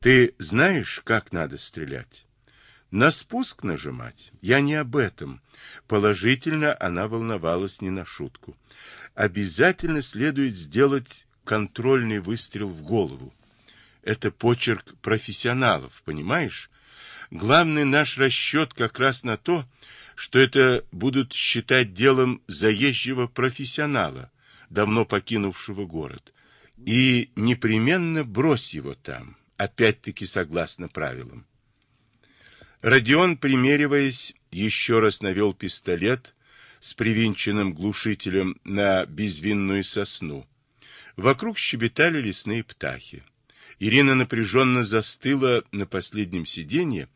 Ты знаешь, как надо стрелять? На спуск нажимать? Я не об этом. Положительно она волновалась не на шутку. Обязательно следует сделать контрольный выстрел в голову. Это почерк профессионалов, понимаешь? Главный наш расчет как раз на то, что это будут считать делом заезжего профессионала, давно покинувшего город. И непременно брось его там, опять-таки согласно правилам. Родион, примериваясь, еще раз навел пистолет с привинченным глушителем на безвинную сосну. Вокруг щебетали лесные птахи. Ирина напряженно застыла на последнем сиденье,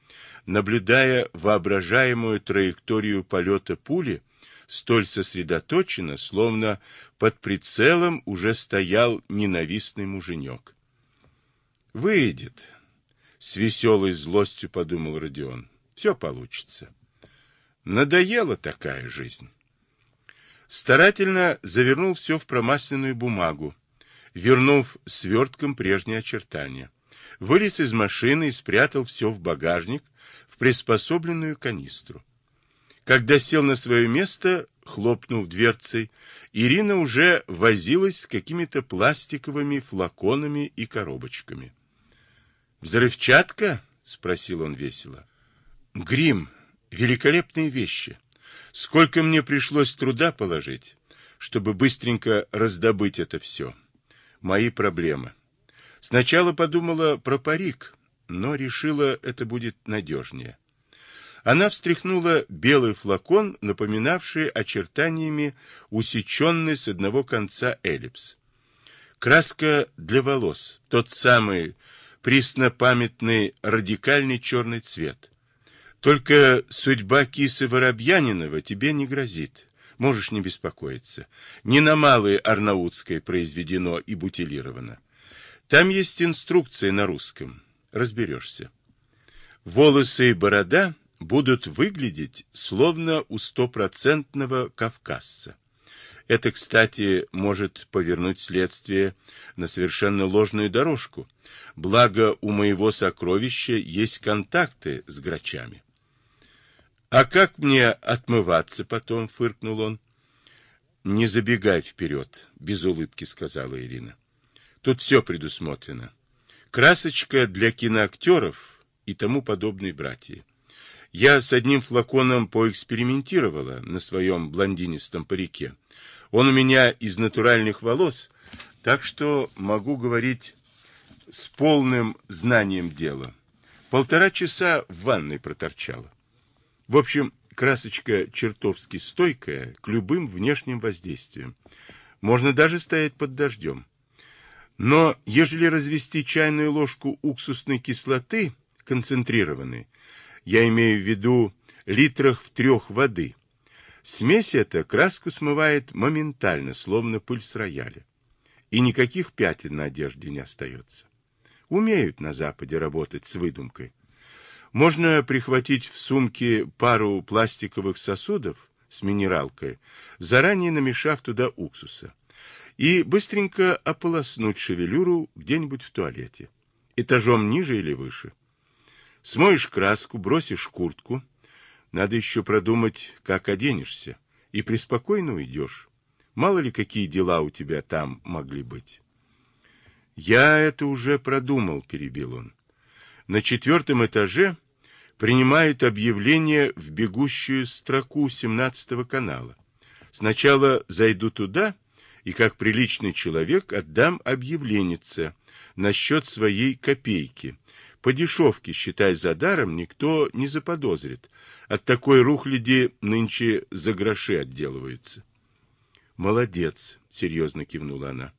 наблюдая воображаемую траекторию полета пули, столь сосредоточенно, словно под прицелом уже стоял ненавистный муженек. «Выйдет», — с веселой злостью подумал Родион. «Все получится. Надоела такая жизнь». Старательно завернул все в промасленную бумагу, вернув свертком прежние очертания. Вылез из машины и спрятал все в багажник, в приспособленную канистру. Когда сел на свое место, хлопнув дверцей, Ирина уже возилась с какими-то пластиковыми флаконами и коробочками. «Взрывчатка?» — спросил он весело. «Грим. Великолепные вещи. Сколько мне пришлось труда положить, чтобы быстренько раздобыть это все мои проблемы. Сначала подумала про парик, но решила, это будет надежнее. Она встряхнула белый флакон, напоминавший очертаниями усеченный с одного конца эллипс. Краска для волос, тот самый преснопамятный радикальный черный цвет. Только судьба кисы Воробьянинова тебе не грозит. Можешь не беспокоиться. Не на малой Арнаутской произведено и бутилировано. Там есть инструкция на русском. Разберешься. Волосы и борода будут выглядеть словно у стопроцентного кавказца. Это, кстати, может повернуть следствие на совершенно ложную дорожку. Благо, у моего сокровища есть контакты с грачами. «А как мне отмываться потом?» — фыркнул он. «Не забегай вперед», — без улыбки сказала Ирина. «Тут все предусмотрено. Красочка для киноактеров и тому подобные братья. Я с одним флаконом поэкспериментировала на своем блондинистом парике. Он у меня из натуральных волос, так что могу говорить с полным знанием дела. Полтора часа в ванной проторчала. В общем, красочка чертовски стойкая к любым внешним воздействиям. Можно даже стоять под дождем. Но ежели развести чайную ложку уксусной кислоты, концентрированной, я имею в виду литрах в трех воды, смесь эта краску смывает моментально, словно пыль с рояля. И никаких пятен на одежде не остается. Умеют на Западе работать с выдумкой. Можно прихватить в сумке пару пластиковых сосудов с минералкой, заранее намешав туда уксуса, и быстренько ополоснуть шевелюру где-нибудь в туалете, этажом ниже или выше. Смоешь краску, бросишь куртку, надо еще продумать, как оденешься, и преспокойно уйдешь. Мало ли, какие дела у тебя там могли быть. Я это уже продумал, перебил он. На четвертом этаже принимают объявление в бегущую строку 17 канала. Сначала зайду туда и, как приличный человек, отдам объявленнице насчет своей копейки. По дешевке, считай за даром, никто не заподозрит. От такой рухляди нынче за гроши отделываются. Молодец, серьезно кивнула она.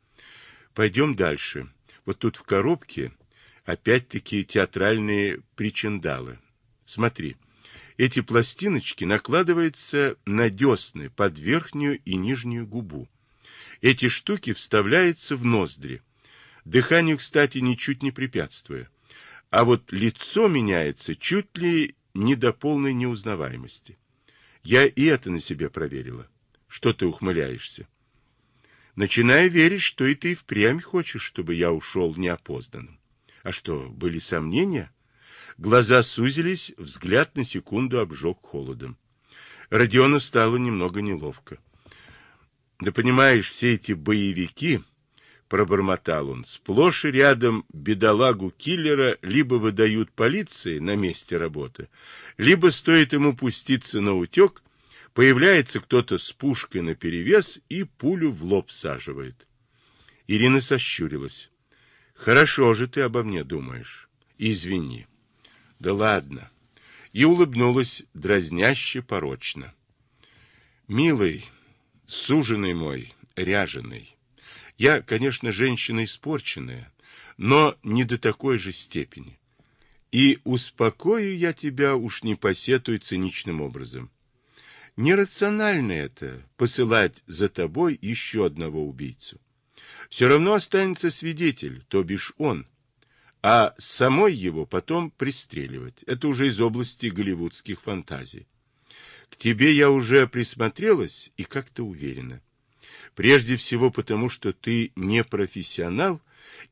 Пойдем дальше. Вот тут в коробке опять-таки театральные причиндалы. Смотри, эти пластиночки накладываются на десны под верхнюю и нижнюю губу. Эти штуки вставляются в ноздри. Дыханию, кстати, ничуть не препятствуя. А вот лицо меняется чуть ли не до полной неузнаваемости. Я и это на себе проверила. Что ты ухмыляешься? Начинаю верить, что и ты впрямь хочешь, чтобы я ушел неопозданным. А что, были сомнения? Глаза сузились, взгляд на секунду обжег холодом. Родиону стало немного неловко. Да понимаешь, все эти боевики, пробормотал он, сплошь и рядом бедолагу киллера либо выдают полиции на месте работы, либо стоит ему пуститься на утек, появляется кто-то с пушкой наперевес и пулю в лоб саживает. Ирина сощурилась. Хорошо же ты обо мне думаешь. Извини. Да ладно. И улыбнулась дразняще порочно. Милый, суженый мой, ряженый, я, конечно, женщина испорченная, но не до такой же степени. И успокою я тебя уж не посетуй циничным образом. Нерационально это посылать за тобой еще одного убийцу все равно останется свидетель, то бишь он, а самой его потом пристреливать. Это уже из области голливудских фантазий. К тебе я уже присмотрелась и как-то уверена. Прежде всего потому, что ты не профессионал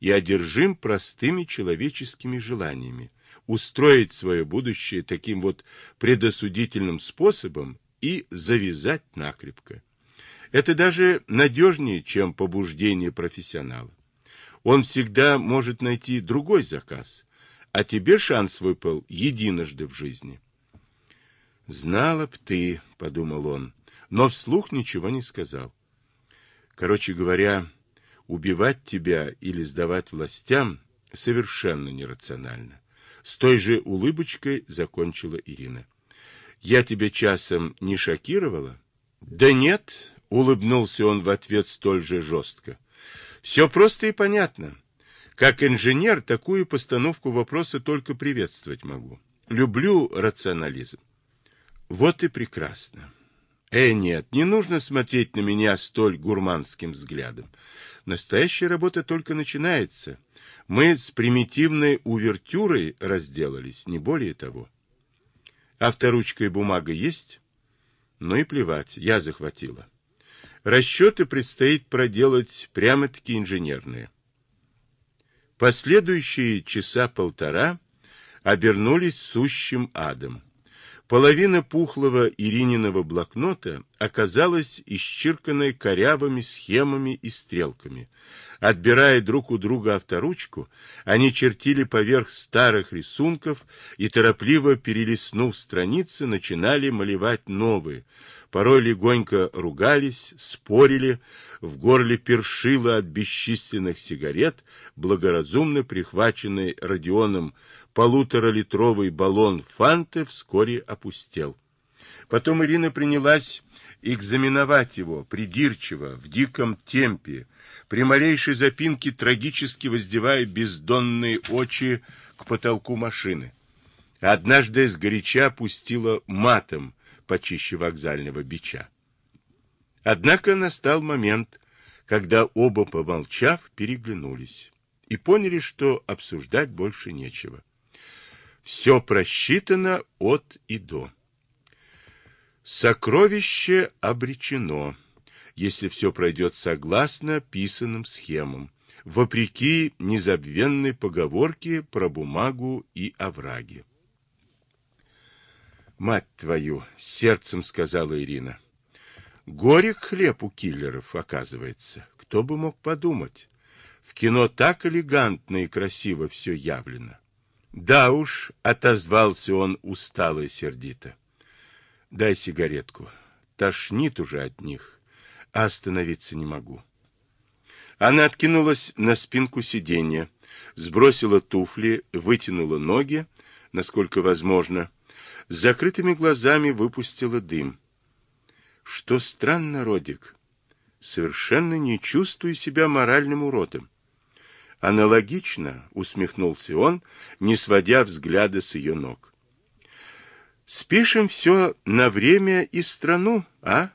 и одержим простыми человеческими желаниями устроить свое будущее таким вот предосудительным способом и завязать накрепко. Это даже надежнее, чем побуждение профессионала. Он всегда может найти другой заказ, а тебе шанс выпал единожды в жизни. «Знала б ты», — подумал он, но вслух ничего не сказал. Короче говоря, убивать тебя или сдавать властям совершенно нерационально. С той же улыбочкой закончила Ирина. «Я тебя часом не шокировала?» «Да нет, Улыбнулся он в ответ столь же жестко. Все просто и понятно. Как инженер такую постановку вопроса только приветствовать могу. Люблю рационализм. Вот и прекрасно. Э, нет, не нужно смотреть на меня столь гурманским взглядом. Настоящая работа только начинается. Мы с примитивной увертюрой разделались, не более того. Авторучка и бумага есть? Ну и плевать, я захватила. Расчеты предстоит проделать прямо-таки инженерные. Последующие часа полтора обернулись сущим адом. Половина пухлого Ирининого блокнота оказалась исчерканной корявыми схемами и стрелками. Отбирая друг у друга авторучку, они чертили поверх старых рисунков и, торопливо перелистнув страницы, начинали малевать новые, порой легонько ругались, спорили, в горле першило от бесчисленных сигарет, благоразумно прихваченный Родионом полуторалитровый баллон фанты вскоре опустел. Потом Ирина принялась экзаменовать его придирчиво, в диком темпе, при малейшей запинке трагически воздевая бездонные очи к потолку машины. Однажды сгоряча пустила матом, почище вокзального бича. Однако настал момент, когда оба, помолчав, переглянулись и поняли, что обсуждать больше нечего. Все просчитано от и до. Сокровище обречено, если все пройдет согласно писанным схемам, вопреки незабвенной поговорке про бумагу и овраги. Мать твою, сердцем сказала Ирина. Горек хлеб у киллеров, оказывается. Кто бы мог подумать? В кино так элегантно и красиво все явлено. Да уж, отозвался он устало и сердито. Дай сигаретку. Тошнит уже от них, остановиться не могу. Она откинулась на спинку сиденья, сбросила туфли, вытянула ноги, насколько возможно, с закрытыми глазами выпустила дым. Что странно, Родик, совершенно не чувствую себя моральным уродом. Аналогично, усмехнулся он, не сводя взгляда с ее ног. Спишем все на время и страну, а?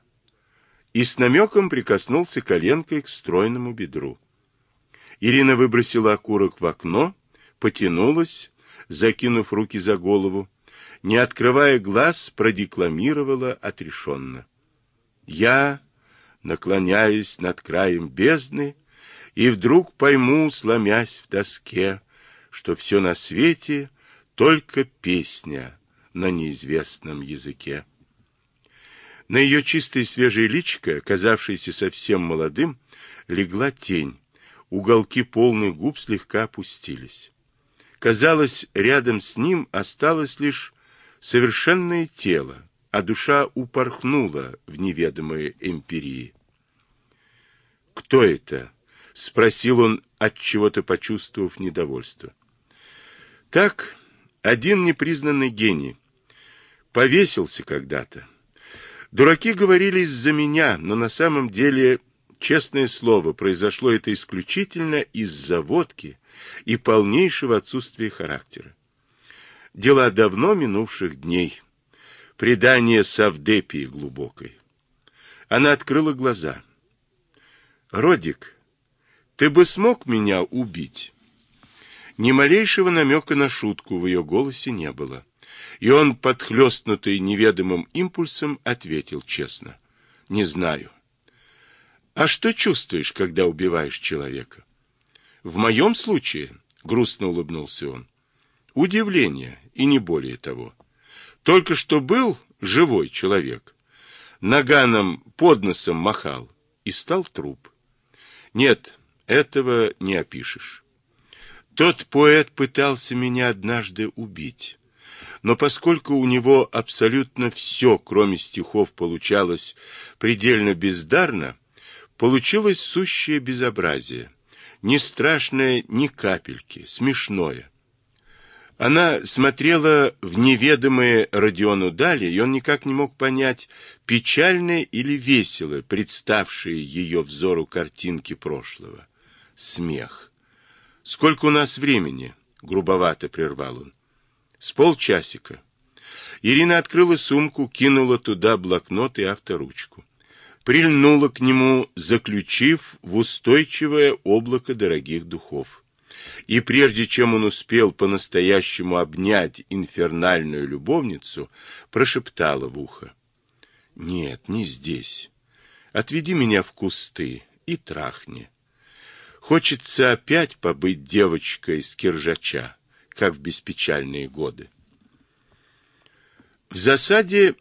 И с намеком прикоснулся коленкой к стройному бедру. Ирина выбросила окурок в окно, потянулась, закинув руки за голову, не открывая глаз, продекламировала отрешенно. Я наклоняюсь над краем бездны, и вдруг пойму, сломясь в тоске, что все на свете только песня на неизвестном языке. На ее чистое свежее личико, казавшееся совсем молодым, легла тень. Уголки полных губ слегка опустились. Казалось, рядом с ним осталось лишь совершенное тело, а душа упорхнула в неведомые эмпирии. «Кто это?» — спросил он, от чего-то почувствовав недовольство. «Так, один непризнанный гений. Повесился когда-то. Дураки говорили из-за меня, но на самом деле, честное слово, произошло это исключительно из-за водки и полнейшего отсутствия характера. Дела давно минувших дней. Предание Савдепии глубокой. Она открыла глаза. «Родик, ты бы смог меня убить?» Ни малейшего намека на шутку в ее голосе не было. И он, подхлестнутый неведомым импульсом, ответил честно. Не знаю. А что чувствуешь, когда убиваешь человека? В моем случае, грустно улыбнулся он, удивление и не более того. Только что был живой человек. Наганом под носом махал и стал труп. Нет, этого не опишешь. Тот поэт пытался меня однажды убить. Но поскольку у него абсолютно все, кроме стихов, получалось предельно бездарно, получилось сущее безобразие. Не страшное ни капельки, смешное. Она смотрела в неведомые Родиону дали, и он никак не мог понять, печальное или весело представшие ее взору картинки прошлого. Смех. «Сколько у нас времени?» — грубовато прервал он. С полчасика. Ирина открыла сумку, кинула туда блокнот и авторучку. Прильнула к нему, заключив в устойчивое облако дорогих духов. И прежде чем он успел по-настоящему обнять инфернальную любовницу, прошептала в ухо. «Нет, не здесь. Отведи меня в кусты и трахни. Хочется опять побыть девочкой из киржача как в беспечальные годы. В засаде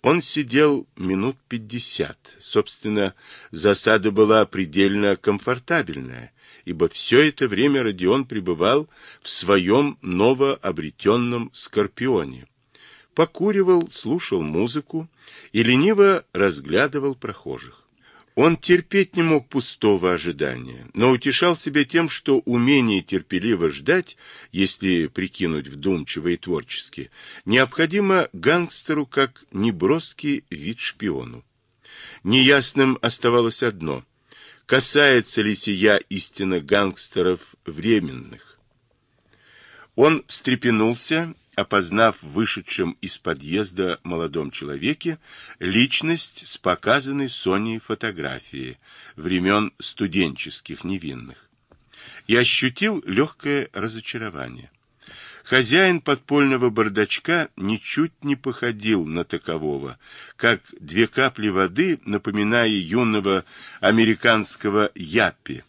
он сидел минут пятьдесят. Собственно, засада была предельно комфортабельная, ибо все это время Родион пребывал в своем новообретенном «Скорпионе». Покуривал, слушал музыку и лениво разглядывал прохожих. Он терпеть не мог пустого ожидания, но утешал себя тем, что умение терпеливо ждать, если прикинуть вдумчиво и творчески, необходимо гангстеру как неброский вид шпиону. Неясным оставалось одно – касается ли сия истина гангстеров временных. Он встрепенулся опознав в вышедшем из подъезда молодом человеке личность с показанной Соней фотографии времен студенческих невинных. И ощутил легкое разочарование. Хозяин подпольного бардачка ничуть не походил на такового, как две капли воды, напоминая юного американского яппи.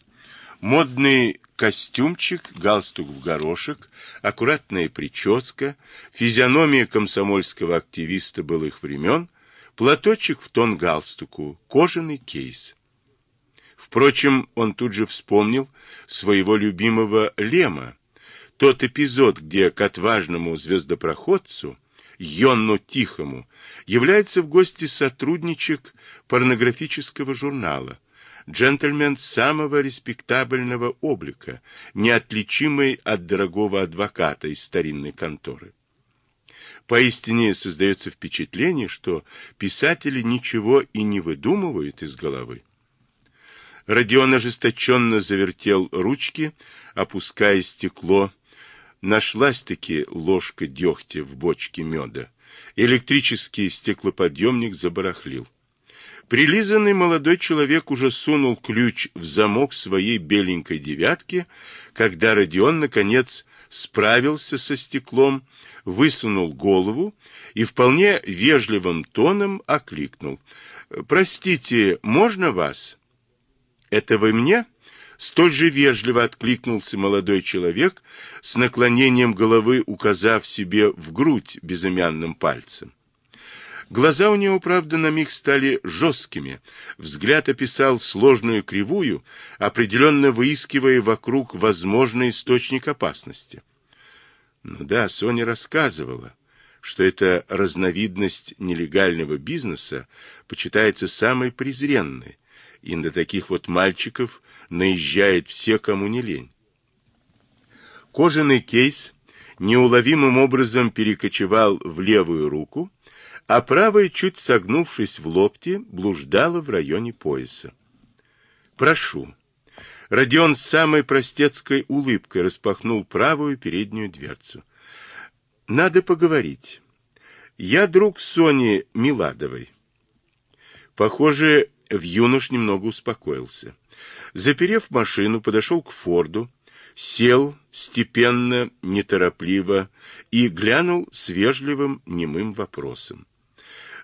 Модный костюмчик, галстук в горошек, аккуратная прическа, физиономия комсомольского активиста былых времен, платочек в тон галстуку, кожаный кейс. Впрочем, он тут же вспомнил своего любимого Лема, тот эпизод, где к отважному звездопроходцу, Йонну Тихому, является в гости сотрудничек порнографического журнала, джентльмен самого респектабельного облика, неотличимый от дорогого адвоката из старинной конторы. Поистине создается впечатление, что писатели ничего и не выдумывают из головы. Родион ожесточенно завертел ручки, опуская стекло. Нашлась-таки ложка дегтя в бочке меда. Электрический стеклоподъемник забарахлил. Прилизанный молодой человек уже сунул ключ в замок своей беленькой девятки, когда Родион, наконец, справился со стеклом, высунул голову и вполне вежливым тоном окликнул. «Простите, можно вас?» «Это вы мне?» Столь же вежливо откликнулся молодой человек, с наклонением головы указав себе в грудь безымянным пальцем. Глаза у него, правда, на миг стали жесткими. Взгляд описал сложную кривую, определенно выискивая вокруг возможный источник опасности. Ну да, Соня рассказывала, что эта разновидность нелегального бизнеса почитается самой презренной, и на таких вот мальчиков наезжает все, кому не лень. Кожаный кейс неуловимым образом перекочевал в левую руку, а правая, чуть согнувшись в локте, блуждала в районе пояса. «Прошу». Родион с самой простецкой улыбкой распахнул правую переднюю дверцу. «Надо поговорить. Я друг Сони Миладовой». Похоже, в юнош немного успокоился. Заперев машину, подошел к Форду, сел степенно, неторопливо и глянул с вежливым немым вопросом.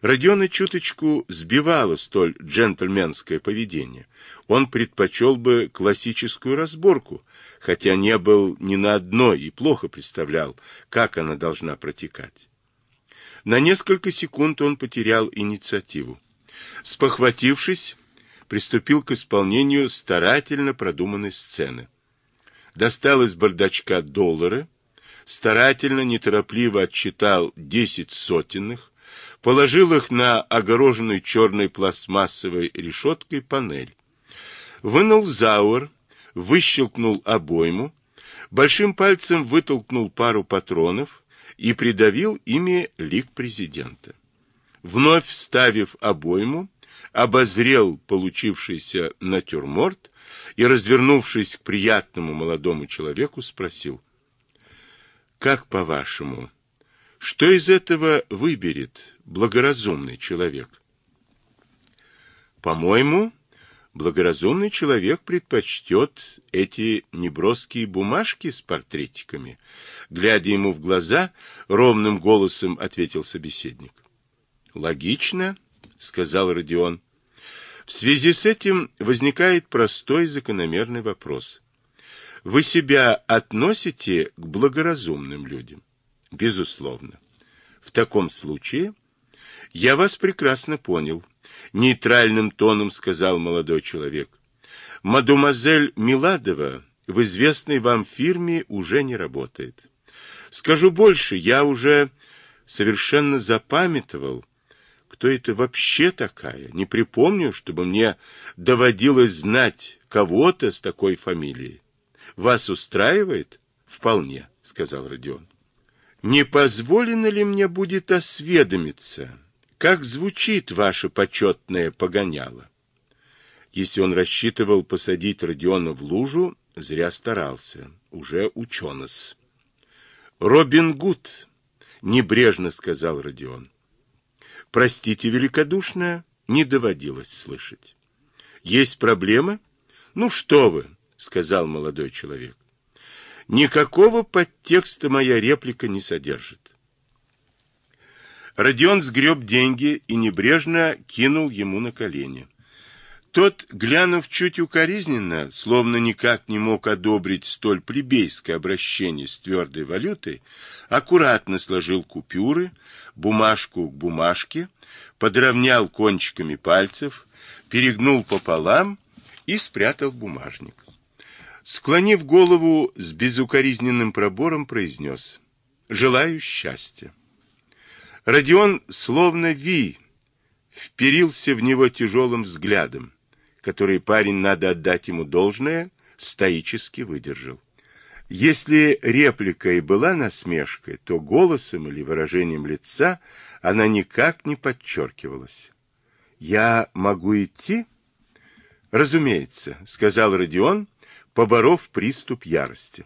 Родиона чуточку сбивало столь джентльменское поведение. Он предпочел бы классическую разборку, хотя не был ни на одной и плохо представлял, как она должна протекать. На несколько секунд он потерял инициативу. Спохватившись, приступил к исполнению старательно продуманной сцены. Достал из бардачка доллары, старательно, неторопливо отчитал десять сотенных, положил их на огороженную черной пластмассовой решеткой панель. Вынул зауэр, выщелкнул обойму, большим пальцем вытолкнул пару патронов и придавил ими лик президента. Вновь вставив обойму, обозрел получившийся натюрморт и, развернувшись к приятному молодому человеку, спросил, «Как по-вашему, что из этого выберет благоразумный человек? По-моему, благоразумный человек предпочтет эти неброские бумажки с портретиками. Глядя ему в глаза, ровным голосом ответил собеседник. Логично, сказал Родион. В связи с этим возникает простой закономерный вопрос. Вы себя относите к благоразумным людям? Безусловно. В таком случае я вас прекрасно понял, нейтральным тоном сказал молодой человек. Мадемуазель Миладова в известной вам фирме уже не работает. Скажу больше, я уже совершенно запамятовал, кто это вообще такая. Не припомню, чтобы мне доводилось знать кого-то с такой фамилией. Вас устраивает? Вполне, сказал Родион. Не позволено ли мне будет осведомиться, как звучит ваше почетное погоняло? Если он рассчитывал посадить Родиона в лужу, зря старался, уже ученос. Робин Гуд, небрежно сказал Родион. Простите великодушно, не доводилось слышать. Есть проблема? Ну что вы, сказал молодой человек. Никакого подтекста моя реплика не содержит. Родион сгреб деньги и небрежно кинул ему на колени. Тот, глянув чуть укоризненно, словно никак не мог одобрить столь плебейское обращение с твердой валютой, аккуратно сложил купюры, бумажку к бумажке, подровнял кончиками пальцев, перегнул пополам и спрятал в бумажник. Склонив голову с безукоризненным пробором, произнес «Желаю счастья». Родион, словно ви, вперился в него тяжелым взглядом, который парень, надо отдать ему должное, стоически выдержал. Если реплика и была насмешкой, то голосом или выражением лица она никак не подчеркивалась. «Я могу идти?» «Разумеется», — сказал Родион, поборов приступ ярости.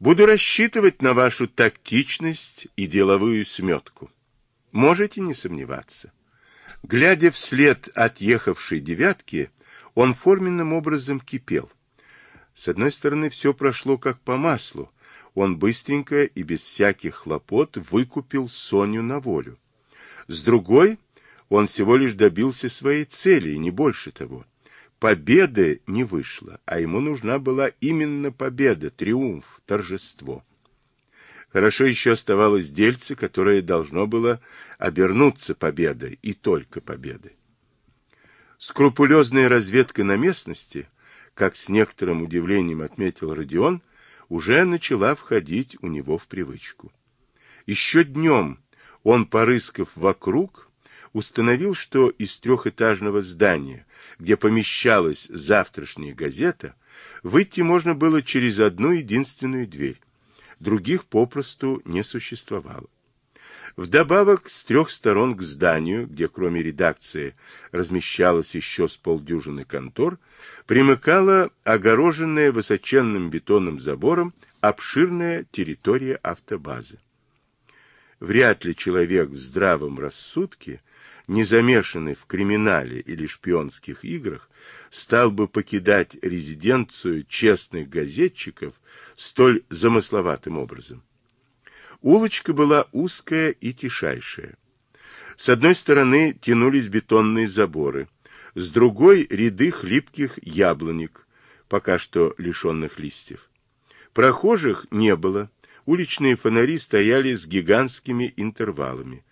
Буду рассчитывать на вашу тактичность и деловую сметку. Можете не сомневаться. Глядя вслед отъехавшей девятки, он форменным образом кипел. С одной стороны, все прошло как по маслу. Он быстренько и без всяких хлопот выкупил Соню на волю. С другой, он всего лишь добился своей цели, и не больше того победы не вышло, а ему нужна была именно победа, триумф, торжество. Хорошо еще оставалось дельце, которое должно было обернуться победой, и только победой. Скрупулезная разведка на местности, как с некоторым удивлением отметил Родион, уже начала входить у него в привычку. Еще днем он, порыскав вокруг, установил, что из трехэтажного здания, где помещалась завтрашняя газета, выйти можно было через одну единственную дверь. Других попросту не существовало. Вдобавок, с трех сторон к зданию, где кроме редакции размещалось еще с полдюжины контор, примыкала огороженная высоченным бетонным забором обширная территория автобазы. Вряд ли человек в здравом рассудке, не замешанный в криминале или шпионских играх, стал бы покидать резиденцию честных газетчиков столь замысловатым образом. Улочка была узкая и тишайшая. С одной стороны тянулись бетонные заборы, с другой — ряды хлипких яблонек, пока что лишенных листьев. Прохожих не было, Уличные фонари стояли с гигантскими интервалами.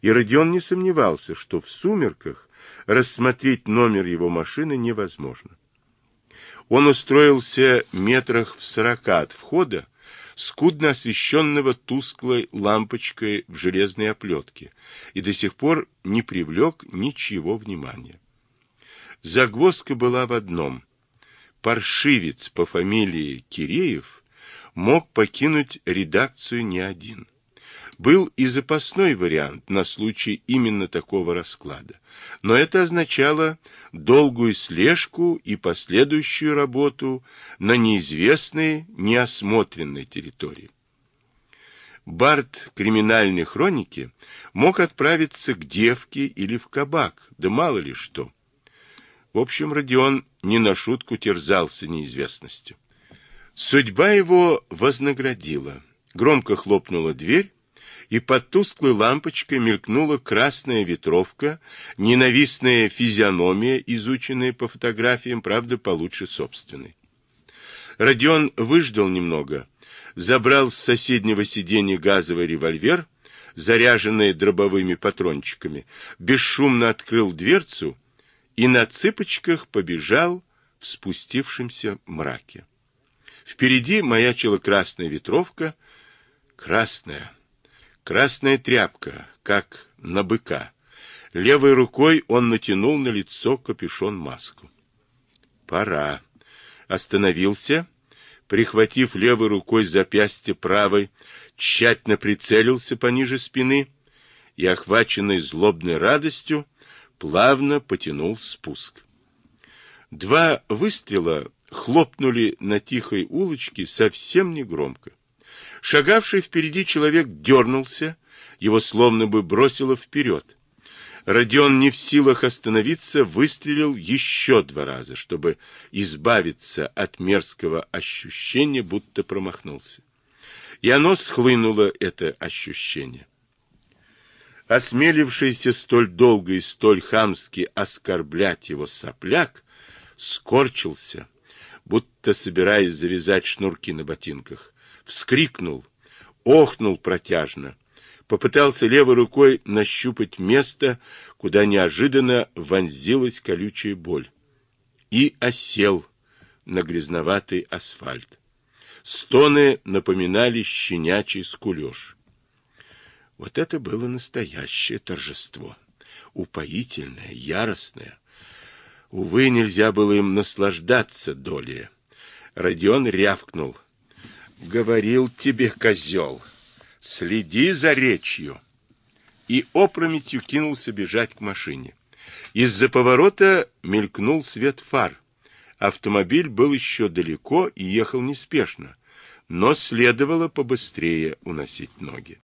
И Родион не сомневался, что в сумерках рассмотреть номер его машины невозможно. Он устроился метрах в сорока от входа, скудно освещенного тусклой лампочкой в железной оплетке, и до сих пор не привлек ничего внимания. Загвоздка была в одном. Паршивец по фамилии Киреев мог покинуть редакцию не один. Был и запасной вариант на случай именно такого расклада, но это означало долгую слежку и последующую работу на неизвестной, неосмотренной территории. Барт криминальной хроники мог отправиться к девке или в кабак, да мало ли что. В общем, Родион не на шутку терзался неизвестностью. Судьба его вознаградила. Громко хлопнула дверь, и под тусклой лампочкой мелькнула красная ветровка, ненавистная физиономия, изученная по фотографиям, правда, получше собственной. Родион выждал немного, забрал с соседнего сиденья газовый револьвер, заряженный дробовыми патрончиками, бесшумно открыл дверцу и на цыпочках побежал в спустившемся мраке. Впереди маячила красная ветровка, красная, красная тряпка, как на быка. Левой рукой он натянул на лицо капюшон-маску. Пора. Остановился, прихватив левой рукой запястье правой, тщательно прицелился пониже спины и, охваченный злобной радостью, плавно потянул спуск. Два выстрела хлопнули на тихой улочке совсем негромко. Шагавший впереди человек дернулся, его словно бы бросило вперед. Родион не в силах остановиться, выстрелил еще два раза, чтобы избавиться от мерзкого ощущения, будто промахнулся. И оно схлынуло, это ощущение. Осмелившийся столь долго и столь хамски оскорблять его сопляк, скорчился, будто собираясь завязать шнурки на ботинках. Вскрикнул, охнул протяжно, попытался левой рукой нащупать место, куда неожиданно вонзилась колючая боль, и осел на грязноватый асфальт. Стоны напоминали щенячий скулеж. Вот это было настоящее торжество, упоительное, яростное. Увы, нельзя было им наслаждаться долей. Родион рявкнул. «Говорил тебе, козел, следи за речью!» И опрометью кинулся бежать к машине. Из-за поворота мелькнул свет фар. Автомобиль был еще далеко и ехал неспешно, но следовало побыстрее уносить ноги.